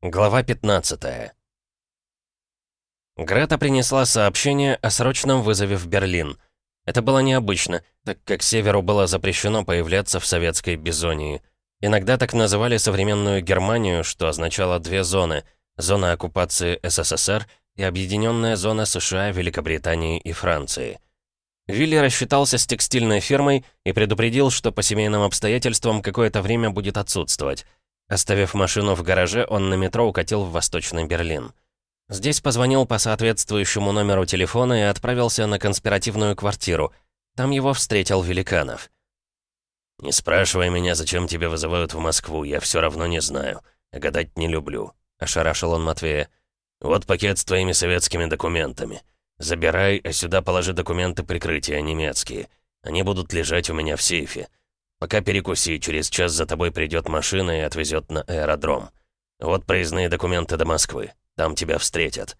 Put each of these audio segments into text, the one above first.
Глава 15 Грета принесла сообщение о срочном вызове в Берлин. Это было необычно, так как Северу было запрещено появляться в советской Бизонии. Иногда так называли современную Германию, что означало две зоны — зона оккупации СССР и объединенная зона США, Великобритании и Франции. Вилли рассчитался с текстильной фирмой и предупредил, что по семейным обстоятельствам какое-то время будет отсутствовать — Оставив машину в гараже, он на метро укатил в Восточный Берлин. Здесь позвонил по соответствующему номеру телефона и отправился на конспиративную квартиру. Там его встретил Великанов. «Не спрашивай меня, зачем тебя вызывают в Москву, я все равно не знаю. Гадать не люблю», — ошарашил он Матвея. «Вот пакет с твоими советскими документами. Забирай, а сюда положи документы прикрытия немецкие. Они будут лежать у меня в сейфе. Пока перекуси, через час за тобой придет машина и отвезет на аэродром. Вот проездные документы до Москвы. Там тебя встретят».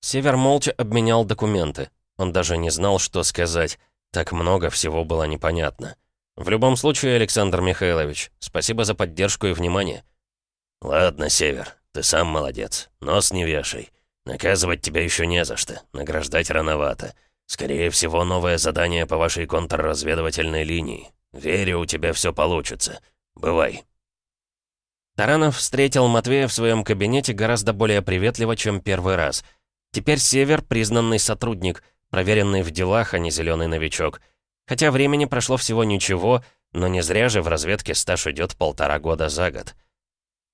Север молча обменял документы. Он даже не знал, что сказать. Так много всего было непонятно. В любом случае, Александр Михайлович, спасибо за поддержку и внимание. «Ладно, Север, ты сам молодец. Нос не вешай. Наказывать тебя еще не за что. Награждать рановато. Скорее всего, новое задание по вашей контрразведывательной линии. «Верю, у тебя все получится. Бывай». Таранов встретил Матвея в своем кабинете гораздо более приветливо, чем первый раз. Теперь Север — признанный сотрудник, проверенный в делах, а не зеленый новичок. Хотя времени прошло всего ничего, но не зря же в разведке стаж идет полтора года за год.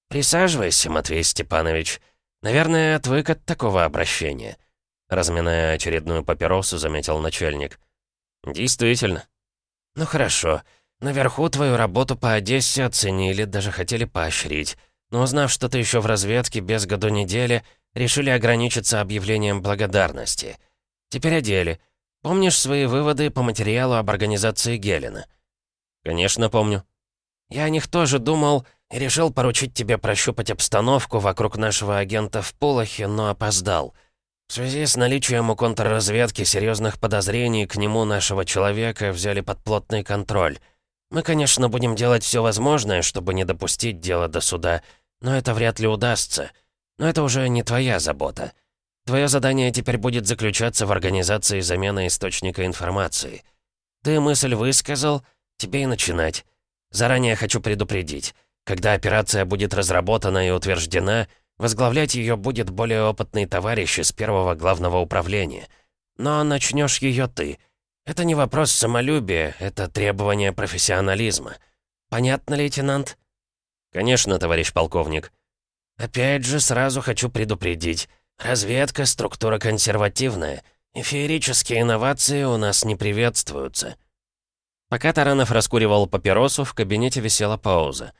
«Присаживайся, Матвей Степанович. Наверное, отвык от такого обращения», — разминая очередную папиросу, заметил начальник. «Действительно, «Ну хорошо. Наверху твою работу по Одессе оценили, даже хотели поощрить. Но узнав, что ты еще в разведке без году недели, решили ограничиться объявлением благодарности. Теперь о деле. Помнишь свои выводы по материалу об организации Гелена?» «Конечно, помню». «Я о них тоже думал и решил поручить тебе прощупать обстановку вокруг нашего агента в Полохе, но опоздал». В связи с наличием у контрразведки серьезных подозрений к нему нашего человека взяли под плотный контроль. Мы, конечно, будем делать все возможное, чтобы не допустить дело до суда, но это вряд ли удастся. Но это уже не твоя забота. Твое задание теперь будет заключаться в организации замены источника информации. Ты мысль высказал, тебе и начинать. Заранее хочу предупредить. Когда операция будет разработана и утверждена — Возглавлять ее будет более опытный товарищ из первого главного управления. Но начнешь ее ты. Это не вопрос самолюбия, это требование профессионализма. Понятно, лейтенант? Конечно, товарищ полковник. Опять же, сразу хочу предупредить. Разведка — структура консервативная, и феерические инновации у нас не приветствуются. Пока Таранов раскуривал папиросу, в кабинете висела пауза.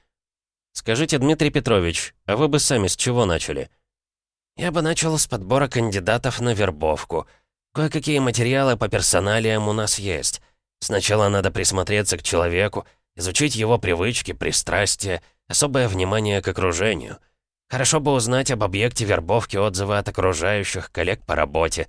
«Скажите, Дмитрий Петрович, а вы бы сами с чего начали?» «Я бы начал с подбора кандидатов на вербовку. Кое-какие материалы по персоналиям у нас есть. Сначала надо присмотреться к человеку, изучить его привычки, пристрастия, особое внимание к окружению. Хорошо бы узнать об объекте вербовки отзывы от окружающих, коллег по работе.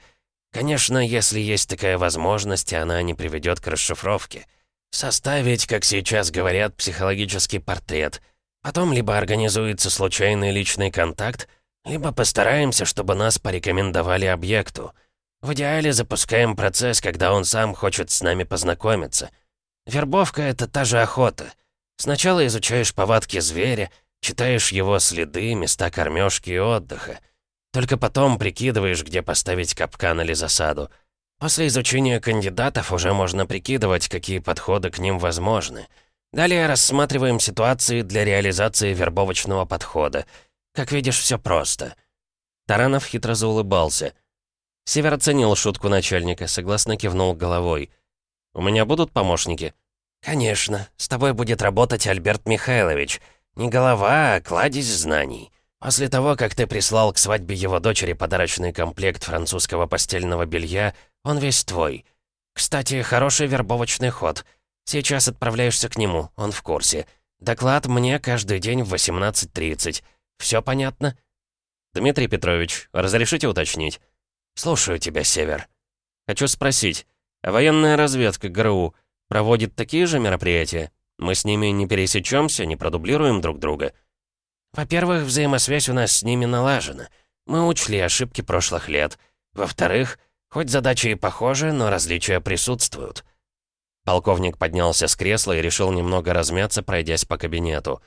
Конечно, если есть такая возможность, она не приведет к расшифровке. Составить, как сейчас говорят, психологический портрет — Потом либо организуется случайный личный контакт, либо постараемся, чтобы нас порекомендовали объекту. В идеале запускаем процесс, когда он сам хочет с нами познакомиться. Вербовка — это та же охота. Сначала изучаешь повадки зверя, читаешь его следы, места кормежки и отдыха. Только потом прикидываешь, где поставить капкан или засаду. После изучения кандидатов уже можно прикидывать, какие подходы к ним возможны — Далее рассматриваем ситуации для реализации вербовочного подхода. Как видишь, все просто». Таранов хитро заулыбался. Север оценил шутку начальника, согласно кивнул головой. «У меня будут помощники?» «Конечно. С тобой будет работать Альберт Михайлович. Не голова, а кладезь знаний. После того, как ты прислал к свадьбе его дочери подарочный комплект французского постельного белья, он весь твой. Кстати, хороший вербовочный ход — Сейчас отправляешься к нему, он в курсе. Доклад мне каждый день в 18.30. Все понятно?» «Дмитрий Петрович, разрешите уточнить?» «Слушаю тебя, Север». «Хочу спросить, а военная разведка ГРУ проводит такие же мероприятия? Мы с ними не пересечемся, не продублируем друг друга?» Во-первых, взаимосвязь у нас с ними налажена. Мы учли ошибки прошлых лет. Во-вторых, хоть задачи и похожи, но различия присутствуют». Полковник поднялся с кресла и решил немного размяться, пройдясь по кабинету.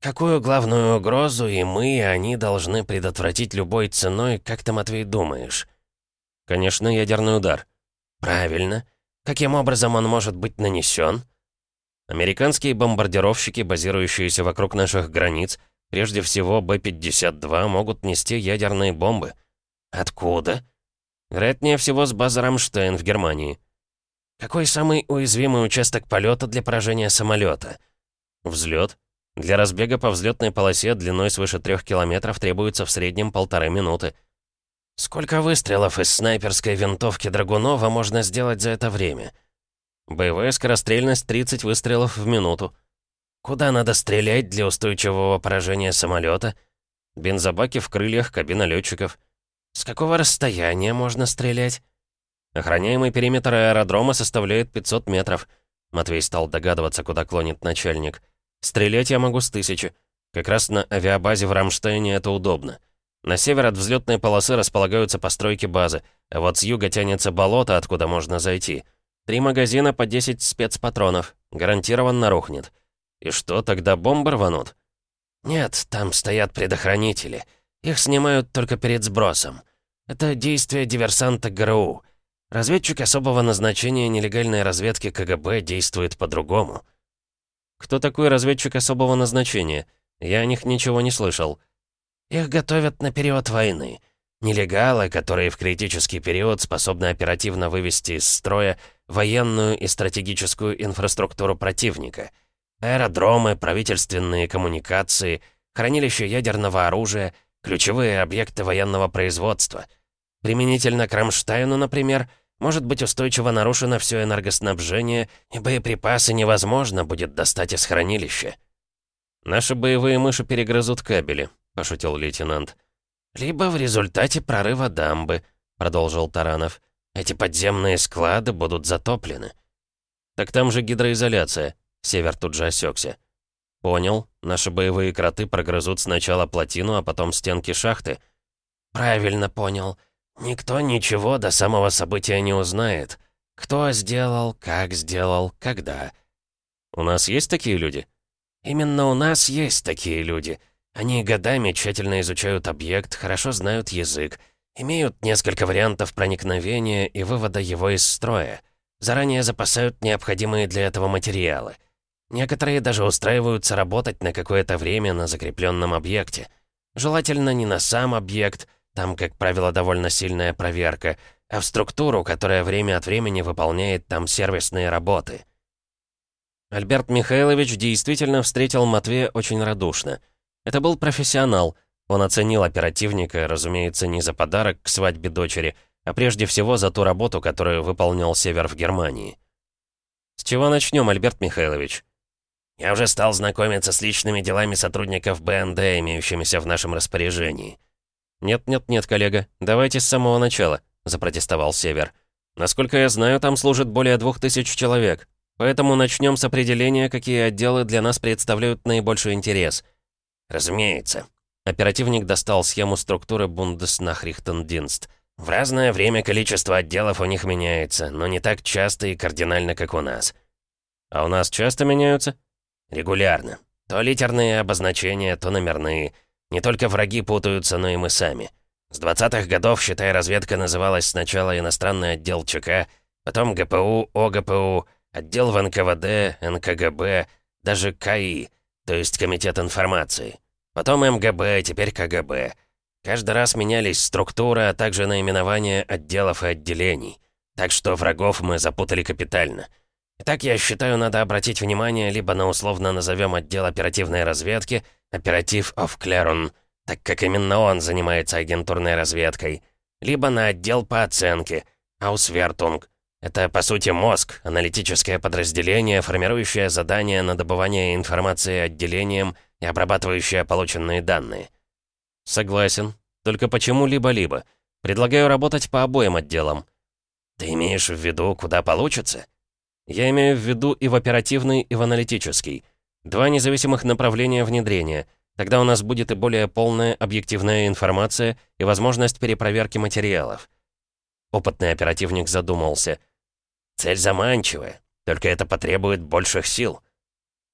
«Какую главную угрозу и мы, и они должны предотвратить любой ценой, как ты, Матвей, думаешь?» «Конечно, ядерный удар». «Правильно. Каким образом он может быть нанесен?» Американские бомбардировщики, базирующиеся вокруг наших границ, прежде всего Б-52, могут нести ядерные бомбы. Откуда? Вероятнее всего с базы Рамштейн в Германии. Какой самый уязвимый участок полета для поражения самолета? Взлет. Для разбега по взлетной полосе длиной свыше трех километров требуется в среднем полторы минуты. Сколько выстрелов из снайперской винтовки Драгунова можно сделать за это время? Боевая скорострельность 30 выстрелов в минуту. Куда надо стрелять для устойчивого поражения самолета? Бензобаки в крыльях, кабина летчиков. С какого расстояния можно стрелять? Охраняемый периметр аэродрома составляет 500 метров. Матвей стал догадываться, куда клонит начальник. Стрелять я могу с тысячи. Как раз на авиабазе в Рамштейне это удобно. На север от взлетной полосы располагаются постройки базы, а вот с юга тянется болото, откуда можно зайти. Три магазина по 10 спецпатронов. Гарантированно рухнет. И что, тогда бомбы рванут? Нет, там стоят предохранители. Их снимают только перед сбросом. Это действие диверсанта ГРУ. Разведчик особого назначения нелегальной разведки КГБ действует по-другому. Кто такой разведчик особого назначения? Я о них ничего не слышал. Их готовят на период войны. Нелегалы, которые в критический период способны оперативно вывести из строя военную и стратегическую инфраструктуру противника. Аэродромы, правительственные коммуникации, хранилища ядерного оружия, ключевые объекты военного производства. Применительно к Рамштайну, например, может быть устойчиво нарушено все энергоснабжение, и боеприпасы невозможно будет достать из хранилища. «Наши боевые мыши перегрызут кабели», — пошутил лейтенант. «Либо в результате прорыва дамбы», — продолжил Таранов. «Эти подземные склады будут затоплены». «Так там же гидроизоляция», — Север тут же осекся. «Понял. Наши боевые кроты прогрызут сначала плотину, а потом стенки шахты». «Правильно понял. Никто ничего до самого события не узнает. Кто сделал, как сделал, когда. У нас есть такие люди? Именно у нас есть такие люди. Они годами тщательно изучают объект, хорошо знают язык, имеют несколько вариантов проникновения и вывода его из строя. Заранее запасают необходимые для этого материалы. Некоторые даже устраиваются работать на какое-то время на закрепленном объекте. Желательно не на сам объект, там, как правило, довольно сильная проверка, а в структуру, которая время от времени выполняет там сервисные работы. Альберт Михайлович действительно встретил Матвея очень радушно. Это был профессионал. Он оценил оперативника, разумеется, не за подарок к свадьбе дочери, а прежде всего за ту работу, которую выполнял Север в Германии. «С чего начнем, Альберт Михайлович?» «Я уже стал знакомиться с личными делами сотрудников БНД, имеющимися в нашем распоряжении». «Нет-нет-нет, коллега, давайте с самого начала», — запротестовал Север. «Насколько я знаю, там служит более двух тысяч человек. Поэтому начнем с определения, какие отделы для нас представляют наибольший интерес». «Разумеется». Оперативник достал схему структуры Бундеснахрихтендинст. «В разное время количество отделов у них меняется, но не так часто и кардинально, как у нас». «А у нас часто меняются?» «Регулярно. То литерные обозначения, то номерные». Не только враги путаются, но и мы сами. С 20-х годов, считай, разведка называлась сначала иностранный отдел ЧК, потом ГПУ, ОГПУ, отдел в НКВД, НКГБ, даже КАИ, то есть Комитет информации. Потом МГБ, теперь КГБ. Каждый раз менялись структуры, а также наименования отделов и отделений. Так что врагов мы запутали капитально. Итак, я считаю, надо обратить внимание либо на условно назовем отдел оперативной разведки, оператив of Клерон, так как именно он занимается агентурной разведкой, либо на отдел по оценке, Аусвертунг. Это, по сути, мозг, аналитическое подразделение, формирующее задания на добывание информации отделением и обрабатывающее полученные данные. Согласен. Только почему либо-либо? Предлагаю работать по обоим отделам. Ты имеешь в виду, куда получится? Я имею в виду и в оперативный, и в аналитический. Два независимых направления внедрения. Тогда у нас будет и более полная объективная информация и возможность перепроверки материалов». Опытный оперативник задумался. «Цель заманчивая, только это потребует больших сил».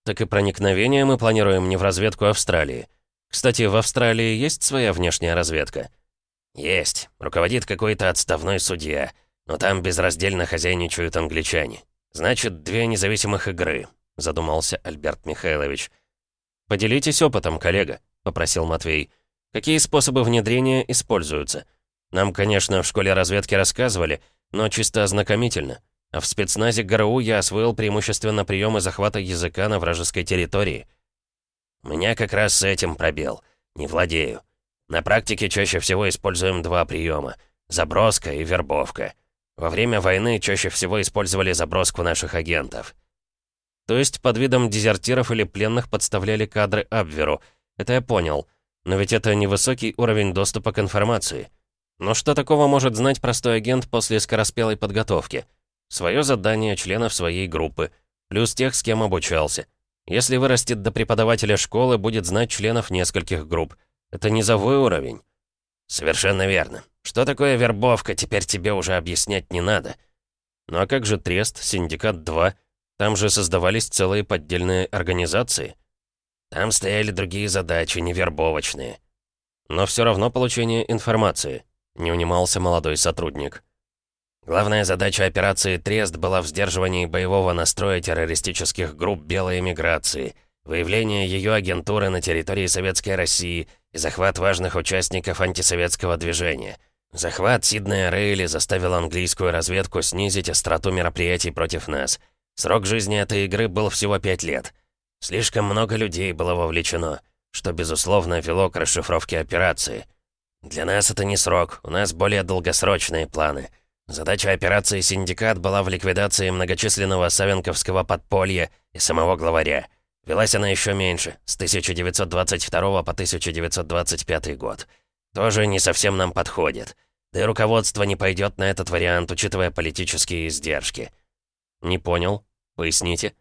«Так и проникновение мы планируем не в разведку Австралии. Кстати, в Австралии есть своя внешняя разведка?» «Есть. Руководит какой-то отставной судья. Но там безраздельно хозяйничают англичане. Значит, две независимых игры», — задумался Альберт Михайлович. «Поделитесь опытом, коллега», — попросил Матвей. «Какие способы внедрения используются? Нам, конечно, в школе разведки рассказывали, но чисто ознакомительно. А в спецназе ГРУ я освоил преимущественно приемы захвата языка на вражеской территории». «У меня как раз с этим пробел. Не владею. На практике чаще всего используем два приема — заброска и вербовка. Во время войны чаще всего использовали заброску наших агентов». То есть под видом дезертиров или пленных подставляли кадры Абверу. Это я понял. Но ведь это невысокий уровень доступа к информации. Но что такого может знать простой агент после скороспелой подготовки? Свое задание членов своей группы, плюс тех, с кем обучался. Если вырастет до преподавателя школы, будет знать членов нескольких групп. Это низовой уровень. Совершенно верно. Что такое вербовка, теперь тебе уже объяснять не надо. Ну а как же Трест, Синдикат-2? Там же создавались целые поддельные организации. Там стояли другие задачи, не вербовочные. Но все равно получение информации. Не унимался молодой сотрудник. Главная задача операции «Трест» была в сдерживании боевого настроя террористических групп белой эмиграции, выявление ее агентуры на территории Советской России и захват важных участников антисоветского движения. Захват Сиднея Рейли заставил английскую разведку снизить остроту мероприятий против нас — Срок жизни этой игры был всего пять лет. Слишком много людей было вовлечено, что, безусловно, вело к расшифровке операции. Для нас это не срок, у нас более долгосрочные планы. Задача операции «Синдикат» была в ликвидации многочисленного савенковского подполья и самого главаря. Велась она еще меньше, с 1922 по 1925 год. Тоже не совсем нам подходит. Да и руководство не пойдет на этот вариант, учитывая политические издержки. «Не понял», Поясните.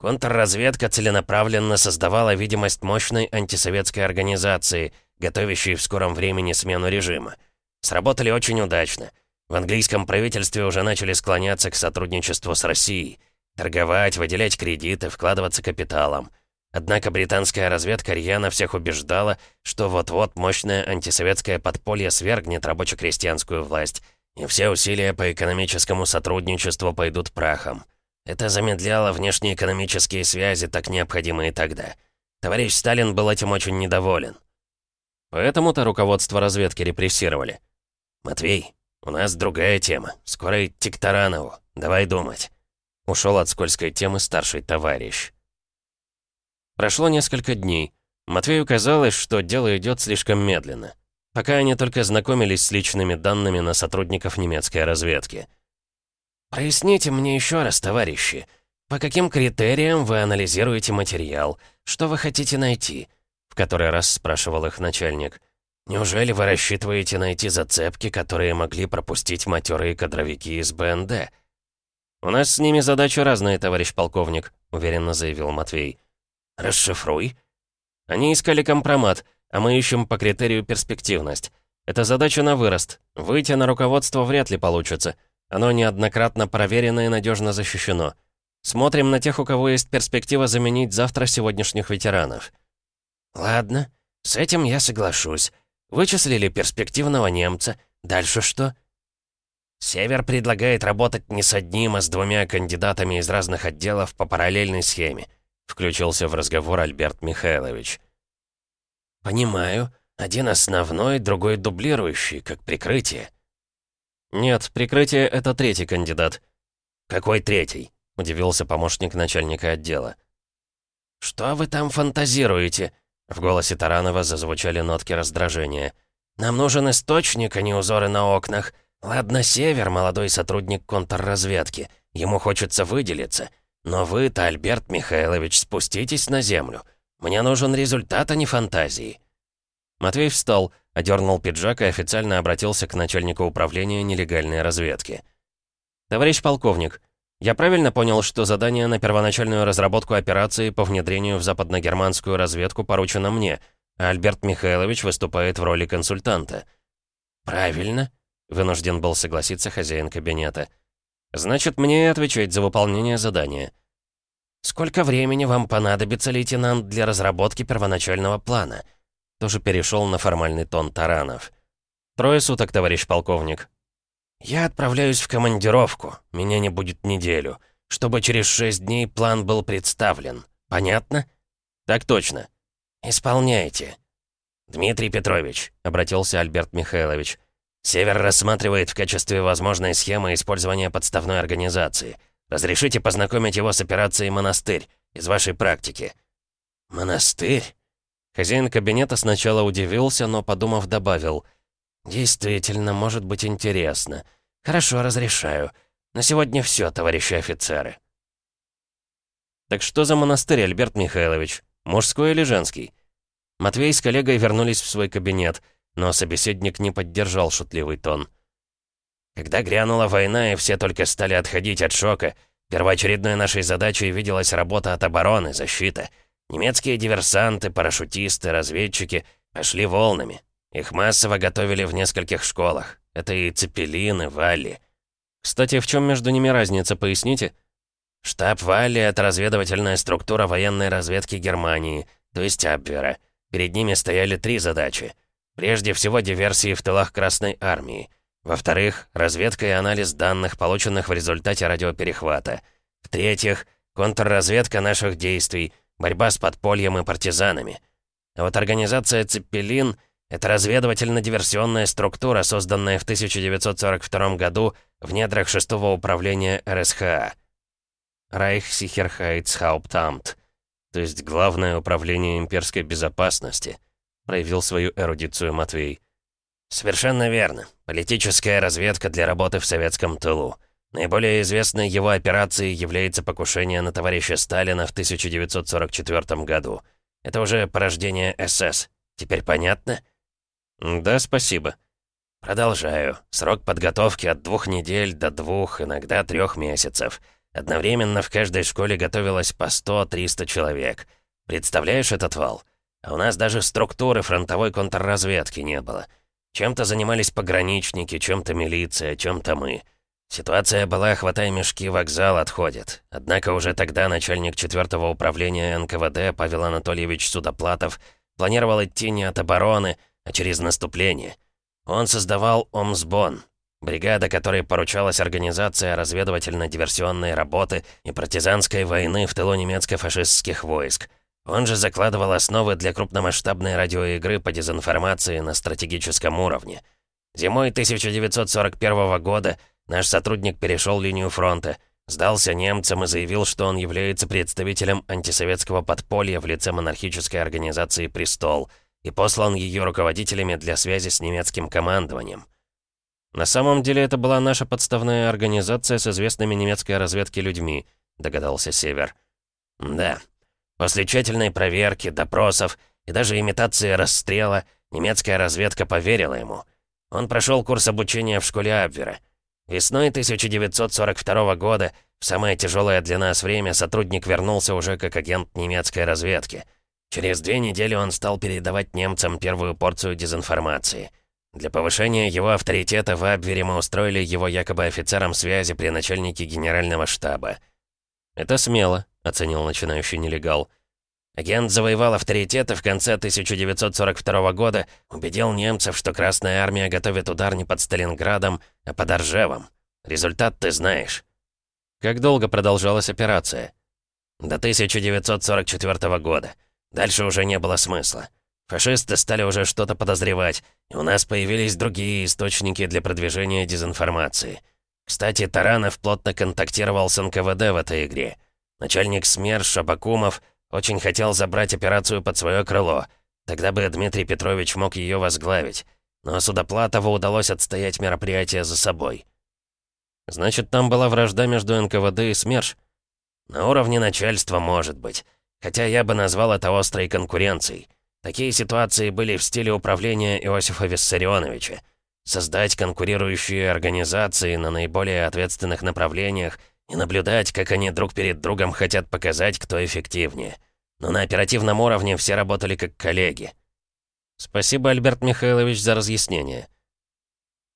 Контрразведка целенаправленно создавала видимость мощной антисоветской организации, готовящей в скором времени смену режима. Сработали очень удачно. В английском правительстве уже начали склоняться к сотрудничеству с Россией. Торговать, выделять кредиты, вкладываться капиталом. Однако британская разведка рьяно всех убеждала, что вот-вот мощное антисоветское подполье свергнет рабоче-крестьянскую власть, и все усилия по экономическому сотрудничеству пойдут прахом. Это замедляло внешнеэкономические связи, так необходимые тогда. Товарищ Сталин был этим очень недоволен. Поэтому-то руководство разведки репрессировали. «Матвей, у нас другая тема. Скоро идти к Таранову. Давай думать». Ушел от скользкой темы старший товарищ. Прошло несколько дней. Матвею казалось, что дело идет слишком медленно. Пока они только знакомились с личными данными на сотрудников немецкой разведки. «Проясните мне еще раз, товарищи, по каким критериям вы анализируете материал? Что вы хотите найти?» В который раз спрашивал их начальник. «Неужели вы рассчитываете найти зацепки, которые могли пропустить матерые кадровики из БНД?» «У нас с ними задачи разные, товарищ полковник», — уверенно заявил Матвей. «Расшифруй». «Они искали компромат, а мы ищем по критерию перспективность. Это задача на вырост. Выйти на руководство вряд ли получится. Оно неоднократно проверено и надежно защищено. Смотрим на тех, у кого есть перспектива заменить завтра сегодняшних ветеранов. Ладно, с этим я соглашусь. Вычислили перспективного немца. Дальше что? Север предлагает работать не с одним, а с двумя кандидатами из разных отделов по параллельной схеме. Включился в разговор Альберт Михайлович. «Понимаю. Один основной, другой дублирующий, как прикрытие. «Нет, прикрытие — это третий кандидат». «Какой третий?» — удивился помощник начальника отдела. «Что вы там фантазируете?» В голосе Таранова зазвучали нотки раздражения. «Нам нужен источник, а не узоры на окнах. Ладно, Север, молодой сотрудник контрразведки. Ему хочется выделиться. Но вы-то, Альберт Михайлович, спуститесь на землю. Мне нужен результат, а не фантазии». Матвей встал, одернул пиджак и официально обратился к начальнику управления нелегальной разведки. «Товарищ полковник, Я правильно понял, что задание на первоначальную разработку операции по внедрению в западногерманскую разведку поручено мне, а Альберт Михайлович выступает в роли консультанта?» «Правильно», — вынужден был согласиться хозяин кабинета. «Значит, мне отвечать за выполнение задания». «Сколько времени вам понадобится, лейтенант, для разработки первоначального плана?» Тоже перешел на формальный тон Таранов. «Трое суток, товарищ полковник». «Я отправляюсь в командировку. Меня не будет неделю. Чтобы через шесть дней план был представлен. Понятно?» «Так точно». «Исполняйте». «Дмитрий Петрович», — обратился Альберт Михайлович, «Север рассматривает в качестве возможной схемы использования подставной организации. Разрешите познакомить его с операцией «Монастырь» из вашей практики». «Монастырь?» Хозяин кабинета сначала удивился, но, подумав, добавил. «Действительно, может быть интересно. Хорошо, разрешаю. На сегодня все, товарищи офицеры». «Так что за монастырь, Альберт Михайлович? Мужской или женский?» Матвей с коллегой вернулись в свой кабинет, но собеседник не поддержал шутливый тон. Когда грянула война и все только стали отходить от шока, первоочередной нашей задачей виделась работа от обороны, защита. Немецкие диверсанты, парашютисты, разведчики пошли волнами. Их массово готовили в нескольких школах. Это и Цепелин, Валли. Кстати, в чем между ними разница, поясните? Штаб Валли — это разведывательная структура военной разведки Германии, то есть Абвера. Перед ними стояли три задачи. Прежде всего, диверсии в тылах Красной Армии. Во-вторых, разведка и анализ данных, полученных в результате радиоперехвата. В-третьих, контрразведка наших действий, борьба с подпольем и партизанами. А вот организация «Цеппелин» — это разведывательно-диверсионная структура, созданная в 1942 году в недрах шестого управления РСХА. Райхсихерхайцхауптамт то есть Главное управление имперской безопасности», проявил свою эрудицию Матвей. «Совершенно верно. Политическая разведка для работы в советском тылу. Наиболее известной его операцией является покушение на товарища Сталина в 1944 году. Это уже порождение СС. Теперь понятно?» «Да, спасибо». «Продолжаю. Срок подготовки от двух недель до двух, иногда трех месяцев». Одновременно в каждой школе готовилось по 100-300 человек. Представляешь этот вал? А у нас даже структуры фронтовой контрразведки не было. Чем-то занимались пограничники, чем-то милиция, чем-то мы. Ситуация была «хватай мешки, вокзал отходит». Однако уже тогда начальник 4 управления НКВД Павел Анатольевич Судоплатов планировал идти не от обороны, а через наступление. Он создавал Омсбон, Бригада, которой поручалась организация разведывательно-диверсионной работы и партизанской войны в тылу немецко-фашистских войск. Он же закладывал основы для крупномасштабной радиоигры по дезинформации на стратегическом уровне. Зимой 1941 года наш сотрудник перешел линию фронта, сдался немцам и заявил, что он является представителем антисоветского подполья в лице монархической организации «Престол» и послан ее руководителями для связи с немецким командованием. «На самом деле это была наша подставная организация с известными немецкой разведки людьми», догадался Север. «Да. После тщательной проверки, допросов и даже имитации расстрела немецкая разведка поверила ему. Он прошел курс обучения в школе Абвера. Весной 1942 года, в самое тяжелое для нас время, сотрудник вернулся уже как агент немецкой разведки. Через две недели он стал передавать немцам первую порцию дезинформации — для повышения его авторитета в Абвере мы устроили его якобы офицером связи при начальнике генерального штаба. «Это смело», — оценил начинающий нелегал. Агент завоевал авторитет и в конце 1942 года убедил немцев, что Красная Армия готовит удар не под Сталинградом, а под Оржевом. Результат ты знаешь. Как долго продолжалась операция? До 1944 года. Дальше уже не было смысла. Фашисты стали уже что-то подозревать, и у нас появились другие источники для продвижения дезинформации. Кстати, Таранов плотно контактировал с НКВД в этой игре. Начальник СМЕРШ Абакумов очень хотел забрать операцию под свое крыло. Тогда бы Дмитрий Петрович мог ее возглавить. Но Судоплатову удалось отстоять мероприятие за собой. Значит, там была вражда между НКВД и СМЕРШ? На уровне начальства, может быть. Хотя я бы назвал это острой конкуренцией. Такие ситуации были в стиле управления Иосифа Виссарионовича. Создать конкурирующие организации на наиболее ответственных направлениях и наблюдать, как они друг перед другом хотят показать, кто эффективнее. Но на оперативном уровне все работали как коллеги. Спасибо, Альберт Михайлович, за разъяснение.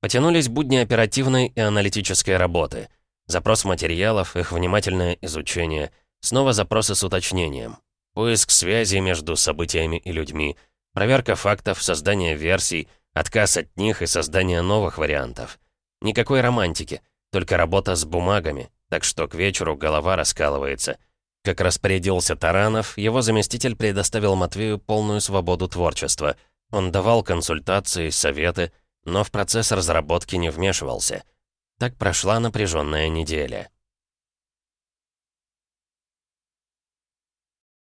Потянулись будни оперативной и аналитической работы. Запрос материалов, их внимательное изучение, снова запросы с уточнением. Поиск связи между событиями и людьми, проверка фактов, создание версий, отказ от них и создание новых вариантов. Никакой романтики, только работа с бумагами, так что к вечеру голова раскалывается. Как распорядился Таранов, его заместитель предоставил Матвею полную свободу творчества. Он давал консультации, советы, но в процесс разработки не вмешивался. Так прошла напряженная неделя.